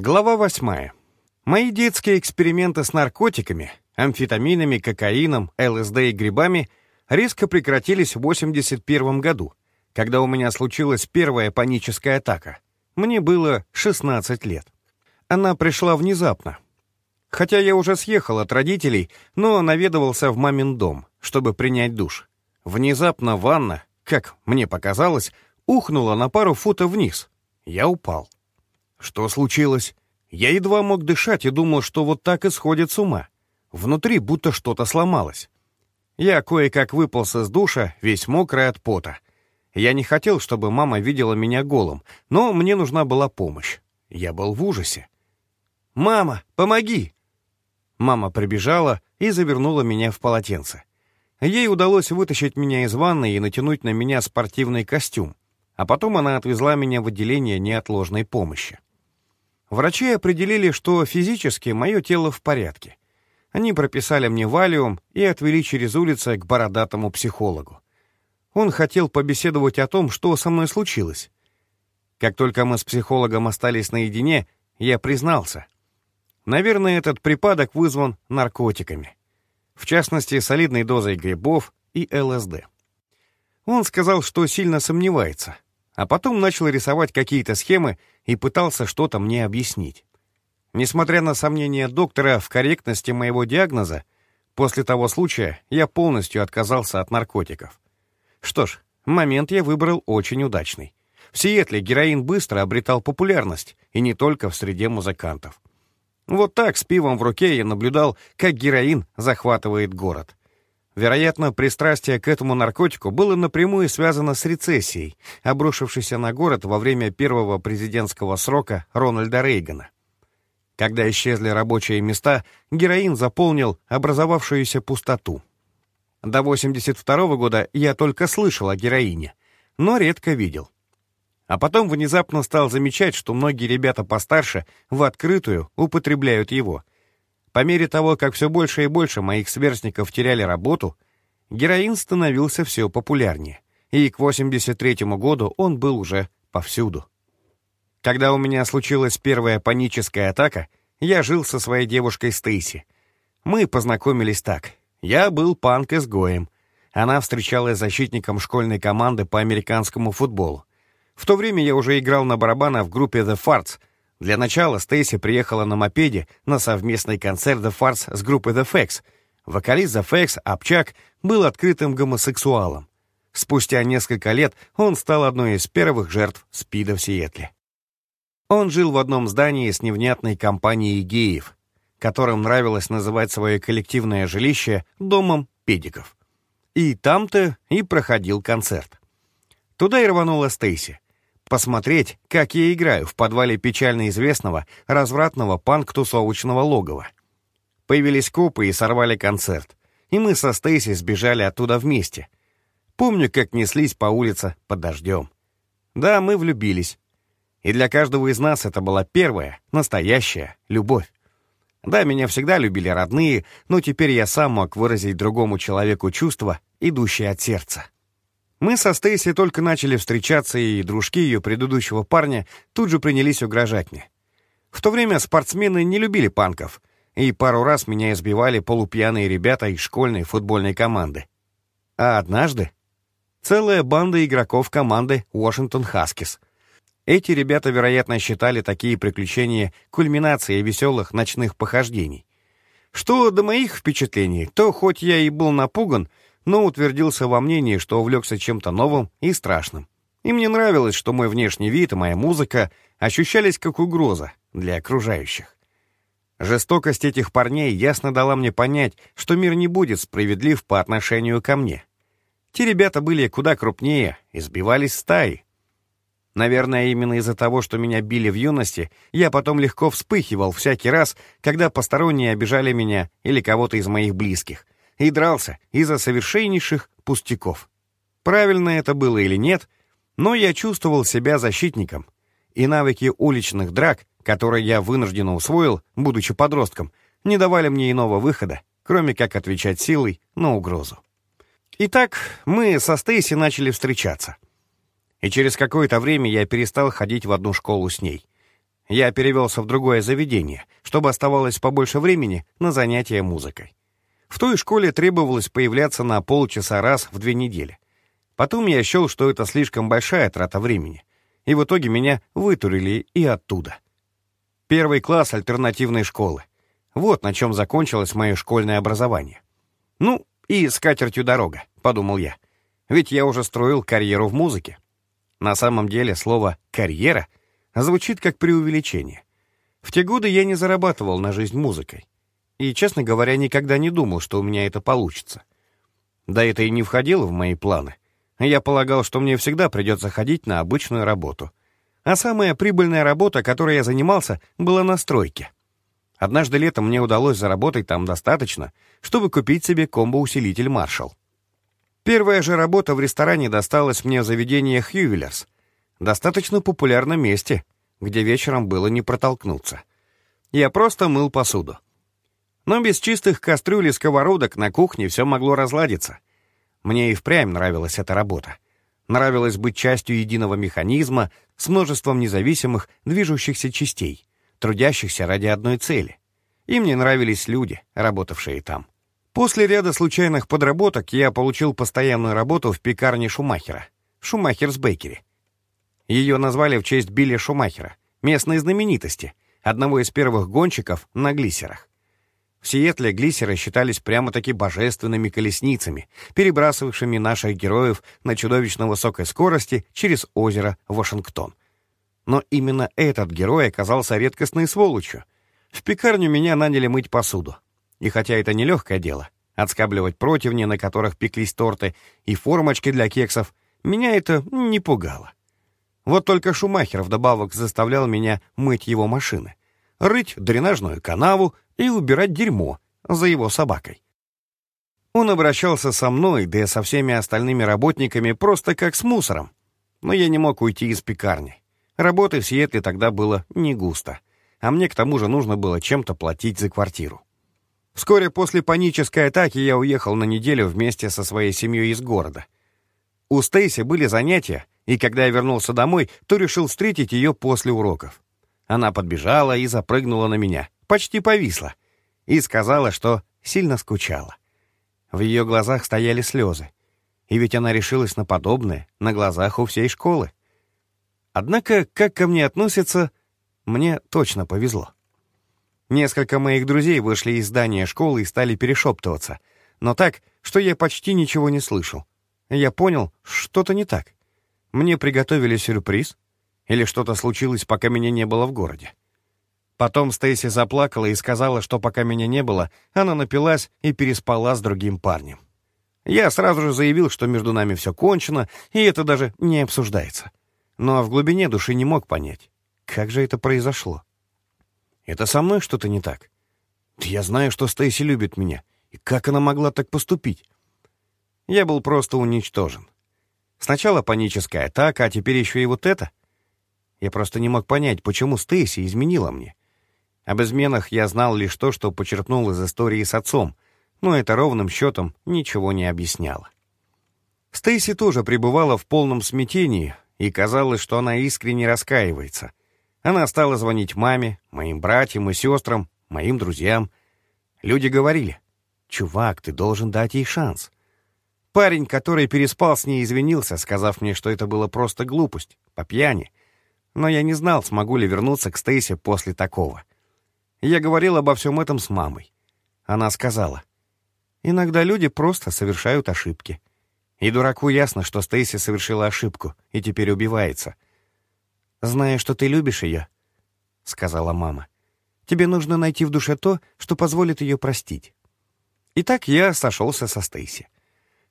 Глава восьмая. Мои детские эксперименты с наркотиками, амфетаминами, кокаином, ЛСД и грибами резко прекратились в 81 году, когда у меня случилась первая паническая атака. Мне было 16 лет. Она пришла внезапно. Хотя я уже съехал от родителей, но наведывался в мамин дом, чтобы принять душ. Внезапно ванна, как мне показалось, ухнула на пару футов вниз. Я упал. Что случилось? Я едва мог дышать и думал, что вот так и сходит с ума. Внутри будто что-то сломалось. Я кое-как выполз из душа, весь мокрый от пота. Я не хотел, чтобы мама видела меня голым, но мне нужна была помощь. Я был в ужасе. «Мама, помоги!» Мама прибежала и завернула меня в полотенце. Ей удалось вытащить меня из ванны и натянуть на меня спортивный костюм, а потом она отвезла меня в отделение неотложной помощи. Врачи определили, что физически мое тело в порядке. Они прописали мне валиум и отвели через улицу к бородатому психологу. Он хотел побеседовать о том, что со мной случилось. Как только мы с психологом остались наедине, я признался. Наверное, этот припадок вызван наркотиками. В частности, солидной дозой грибов и ЛСД. Он сказал, что сильно сомневается — а потом начал рисовать какие-то схемы и пытался что-то мне объяснить. Несмотря на сомнения доктора в корректности моего диагноза, после того случая я полностью отказался от наркотиков. Что ж, момент я выбрал очень удачный. В Сиэтле героин быстро обретал популярность, и не только в среде музыкантов. Вот так, с пивом в руке, я наблюдал, как героин захватывает город. Вероятно, пристрастие к этому наркотику было напрямую связано с рецессией, обрушившейся на город во время первого президентского срока Рональда Рейгана. Когда исчезли рабочие места, героин заполнил образовавшуюся пустоту. До 82 года я только слышал о героине, но редко видел. А потом внезапно стал замечать, что многие ребята постарше в открытую употребляют его — по мере того, как все больше и больше моих сверстников теряли работу, героин становился все популярнее, и к 83 году он был уже повсюду. Когда у меня случилась первая паническая атака, я жил со своей девушкой Стейси. Мы познакомились так. Я был панк-изгоем. Она встречалась защитником школьной команды по американскому футболу. В то время я уже играл на барабанах в группе The Farts, для начала Стейси приехала на мопеде на совместный концерт The Farts с группой The Facts. Вокалист The Facts, Обчак, был открытым гомосексуалом. Спустя несколько лет он стал одной из первых жертв СПИДа в Сиэтле. Он жил в одном здании с невнятной компанией геев, которым нравилось называть свое коллективное жилище домом педиков. И там-то и проходил концерт. Туда и рванула Стейси — посмотреть, как я играю в подвале печально известного развратного панк-тусовочного логова. Появились копы и сорвали концерт, и мы со Стейси сбежали оттуда вместе. Помню, как неслись по улице под дождем. Да, мы влюбились. И для каждого из нас это была первая, настоящая любовь. Да, меня всегда любили родные, но теперь я сам мог выразить другому человеку чувства, идущие от сердца. Мы со Стейси только начали встречаться, и дружки ее предыдущего парня тут же принялись угрожать мне. В то время спортсмены не любили панков, и пару раз меня избивали полупьяные ребята из школьной футбольной команды. А однажды целая банда игроков команды Washington Хаскис. Эти ребята, вероятно, считали такие приключения кульминацией веселых ночных похождений. Что до моих впечатлений, то хоть я и был напуган, но утвердился во мнении, что увлекся чем-то новым и страшным. И мне нравилось, что мой внешний вид и моя музыка ощущались как угроза для окружающих. Жестокость этих парней ясно дала мне понять, что мир не будет справедлив по отношению ко мне. Те ребята были куда крупнее и сбивались стаи. Наверное, именно из-за того, что меня били в юности, я потом легко вспыхивал всякий раз, когда посторонние обижали меня или кого-то из моих близких — и дрался из-за совершеннейших пустяков. Правильно это было или нет, но я чувствовал себя защитником, и навыки уличных драк, которые я вынужденно усвоил, будучи подростком, не давали мне иного выхода, кроме как отвечать силой на угрозу. Итак, мы со Стейси начали встречаться. И через какое-то время я перестал ходить в одну школу с ней. я перевелся в другое заведение, чтобы оставалось побольше времени на занятия музыкой. В той школе требовалось появляться на полчаса раз в две недели. Потом я счел, что это слишком большая трата времени, и в итоге меня вытурили и оттуда. Первый класс альтернативной школы. Вот на чем закончилось мое школьное образование. Ну, и с катертью дорога, подумал я. Ведь я уже строил карьеру в музыке. На самом деле слово «карьера» звучит как преувеличение. В те годы я не зарабатывал на жизнь музыкой. И, честно говоря, никогда не думал, что у меня это получится. Да это и не входило в мои планы — я полагал, что мне всегда придется ходить на обычную работу. А самая прибыльная работа, которой я занимался, была на стройке. Однажды летом мне удалось заработать там достаточно, чтобы купить себе комбо-усилитель Marshall. Первая же работа в ресторане досталась мне в заведении Хьювелерс, достаточно популярном месте, где вечером было не протолкнуться. Я просто мыл посуду. Но без чистых кастрюль и сковородок на кухне все могло разладиться — мне и впрямь нравилась эта работа. Нравилось быть частью единого механизма с множеством независимых движущихся частей, трудящихся ради одной цели. И мне нравились люди, работавшие там. После ряда случайных подработок я получил постоянную работу в пекарне Шумахера, Шумахерс Бейкери. Ее назвали в честь Билли Шумахера, местной знаменитости, одного из первых гонщиков на глиссерах. В Сиэтле глиссеры считались прямо-таки божественными колесницами, перебрасывавшими наших героев на чудовищно высокой скорости через озеро Вашингтон. Но именно этот герой оказался редкостной сволочью. В пекарню меня наняли мыть посуду. И хотя это нелегкое дело, отскабливать противни, на которых пеклись торты, и формочки для кексов, меня это не пугало. Вот только Шумахер вдобавок заставлял меня мыть его машины, рыть дренажную канаву, и убирать дерьмо за его собакой. Он обращался со мной, да и со всеми остальными работниками, просто как с мусором. Но я не мог уйти из пекарни. Работы в Сиэтле тогда было не густо, а мне к тому же нужно было чем-то платить за квартиру. Вскоре после панической атаки я уехал на неделю вместе со своей семьей из города. У Стейси были занятия, и когда я вернулся домой, то решил встретить ее после уроков. Она подбежала и запрыгнула на меня почти повисла, и сказала, что сильно скучала. В ее глазах стояли слезы, и ведь она решилась на подобное на глазах у всей школы. Однако, как ко мне относятся, мне точно повезло. Несколько моих друзей вышли из здания школы и стали перешептываться, но так, что я почти ничего не слышал. Я понял, что-то не так. Мне приготовили сюрприз, или что-то случилось, пока меня не было в городе. Потом Стейси заплакала и сказала, что пока меня не было, она напилась и переспала с другим парнем. Я сразу же заявил, что между нами все кончено, и это даже не обсуждается. Но в глубине души не мог понять, как же это произошло. Это со мной что-то не так? Я знаю, что Стейси любит меня, и как она могла так поступить? Я был просто уничтожен. Сначала паническая атака, а теперь еще и вот это. Я просто не мог понять, почему Стейси изменила мне. Об изменах я знал лишь то, что почерпнул из истории с отцом, но это ровным счетом ничего не объясняло. Стейси тоже пребывала в полном смятении, и казалось, что она искренне раскаивается. Она стала звонить маме, моим братьям и сестрам, моим друзьям. Люди говорили, «Чувак, ты должен дать ей шанс». Парень, который переспал с ней, извинился, сказав мне, что это было просто глупость, по пьяни. Но я не знал, смогу ли вернуться к Стейси после такого. Я говорил обо всем этом с мамой. Она сказала, «Иногда люди просто совершают ошибки». И дураку ясно, что Стейси совершила ошибку и теперь убивается. «Зная, что ты любишь ее», — сказала мама, «тебе нужно найти в душе то, что позволит ее простить». И так я сошелся со Стейси.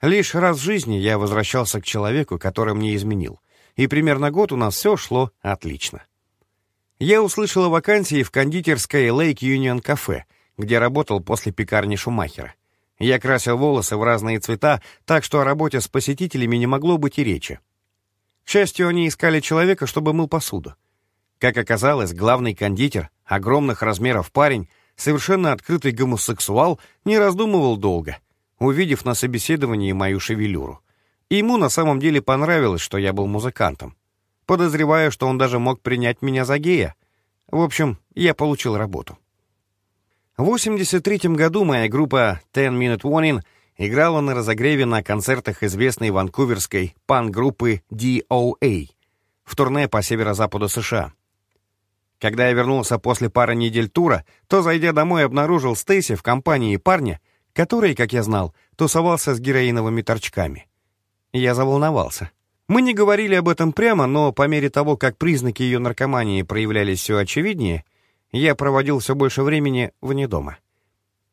Лишь раз в жизни я возвращался к человеку, который мне изменил, и примерно год у нас все шло отлично. Я услышал о вакансии в кондитерской Lake Union Cafe, где работал после пекарни Шумахера. Я красил волосы в разные цвета, так что о работе с посетителями не могло быть и речи. К счастью, они искали человека, чтобы мыл посуду. Как оказалось, главный кондитер, огромных размеров парень, совершенно открытый гомосексуал, не раздумывал долго, увидев на собеседовании мою шевелюру. Ему на самом деле понравилось, что я был музыкантом подозревая, что он даже мог принять меня за гея. В общем, я получил работу. В 83 году моя группа Ten Minute Warning играла на разогреве на концертах известной ванкуверской пан-группы DOA в турне по северо-западу США. Когда я вернулся после пары недель тура, то, зайдя домой, обнаружил Стейси в компании парня, который, как я знал, тусовался с героиновыми торчками. Я заволновался. Мы не говорили об этом прямо, но по мере того, как признаки ее наркомании проявлялись все очевиднее, я проводил все больше времени вне дома.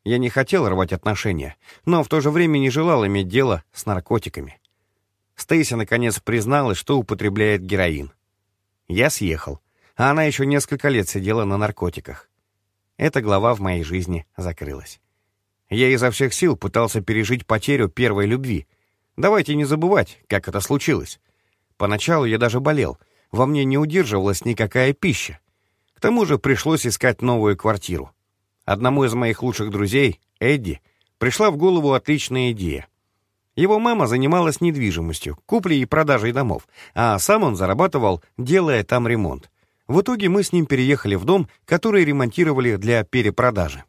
Я не хотел рвать отношения, но в то же время не желал иметь дело с наркотиками. Стейси наконец призналась, что употребляет героин. Я съехал, а она еще несколько лет сидела на наркотиках. Эта глава в моей жизни закрылась. Я изо всех сил пытался пережить потерю первой любви. Давайте не забывать, как это случилось. Поначалу я даже болел, во мне не удерживалась никакая пища. К тому же пришлось искать новую квартиру. Одному из моих лучших друзей, Эдди, пришла в голову отличная идея. Его мама занималась недвижимостью, куплей и продажей домов, а сам он зарабатывал, делая там ремонт. В итоге мы с ним переехали в дом, который ремонтировали для перепродажи.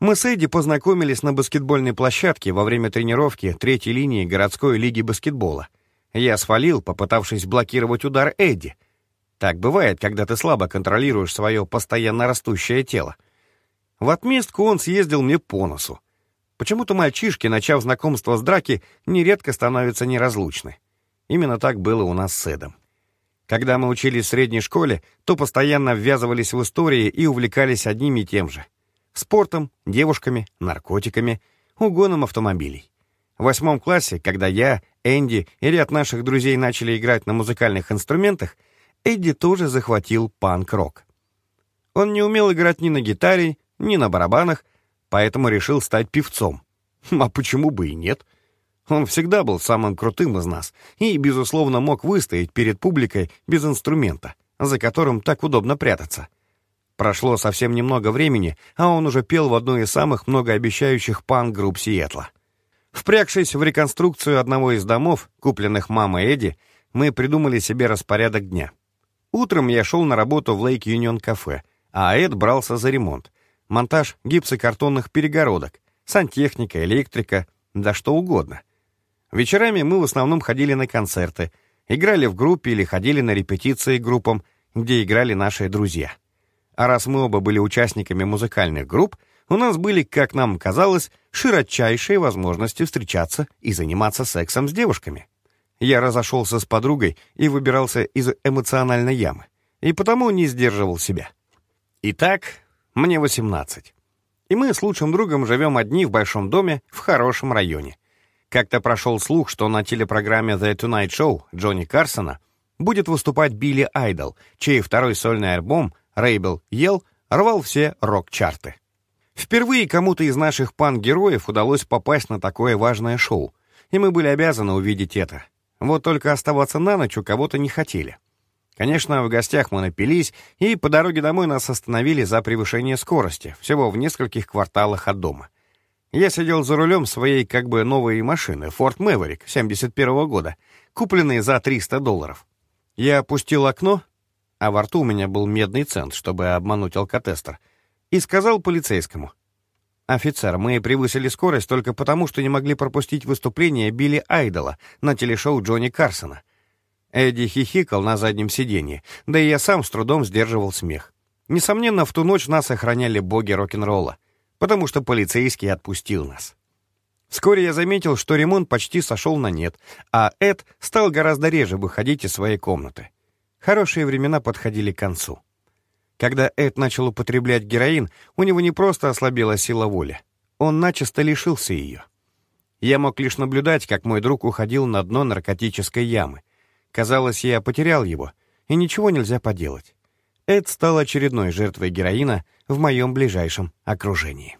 Мы с Эдди познакомились на баскетбольной площадке во время тренировки третьей линии городской лиги баскетбола. Я свалил, попытавшись блокировать удар Эдди. Так бывает, когда ты слабо контролируешь свое постоянно растущее тело. В отместку он съездил мне по носу. Почему-то мальчишки, начав знакомство с драки, нередко становятся неразлучны. Именно так было у нас с Эдом. Когда мы учились в средней школе, то постоянно ввязывались в истории и увлекались одним и тем же. Спортом, девушками, наркотиками, угоном автомобилей. В восьмом классе, когда я, Энди и ряд наших друзей начали играть на музыкальных инструментах, Эдди тоже захватил панк-рок. Он не умел играть ни на гитаре, ни на барабанах, поэтому решил стать певцом. А почему бы и нет? Он всегда был самым крутым из нас и, безусловно, мог выстоять перед публикой без инструмента, за которым так удобно прятаться. Прошло совсем немного времени, а он уже пел в одной из самых многообещающих панк-групп Сиэтла. Впрягшись в реконструкцию одного из домов, купленных мамой Эдди, мы придумали себе распорядок дня. Утром я шел на работу в Лейк Юнион кафе, а Эд брался за ремонт монтаж гипсокартонных перегородок, сантехника, электрика, да что угодно. Вечерами мы в основном ходили на концерты, играли в группе или ходили на репетиции группам, где играли наши друзья. А раз мы оба были участниками музыкальных групп, у нас были, как нам казалось, широчайшие возможности встречаться и заниматься сексом с девушками. Я разошелся с подругой и выбирался из эмоциональной ямы, и потому не сдерживал себя. Итак, мне 18. И мы с лучшим другом живем одни в большом доме в хорошем районе. Как-то прошел слух, что на телепрограмме The Tonight Show Джонни Карсона будет выступать Билли Айдол, чей второй сольный альбом «Рейбл Ел» рвал все рок-чарты. Впервые кому-то из наших пан-героев удалось попасть на такое важное шоу, и мы были обязаны увидеть это. Вот только оставаться на ночь у кого-то не хотели. Конечно, в гостях мы напились, и по дороге домой нас остановили за превышение скорости, всего в нескольких кварталах от дома. Я сидел за рулем своей как бы новой машины, Ford Maverick 71 -го года, купленной за 300 долларов. Я опустил окно, а во рту у меня был медный цент, чтобы обмануть алкотестер, и сказал полицейскому. «Офицер, мы превысили скорость только потому, что не могли пропустить выступление Билли Айдола на телешоу Джонни Карсона». Эдди хихикал на заднем сиденье, да и я сам с трудом сдерживал смех. Несомненно, в ту ночь нас охраняли боги рок-н-ролла, потому что полицейский отпустил нас. Вскоре я заметил, что ремонт почти сошел на нет, а Эд стал гораздо реже выходить из своей комнаты. Хорошие времена подходили к концу. Когда Эд начал употреблять героин, у него не просто ослабела сила воли, он начисто лишился ее. Я мог лишь наблюдать, как мой друг уходил на дно наркотической ямы — Казалось, я потерял его, и ничего нельзя поделать. Эд стал очередной жертвой героина в моем ближайшем окружении.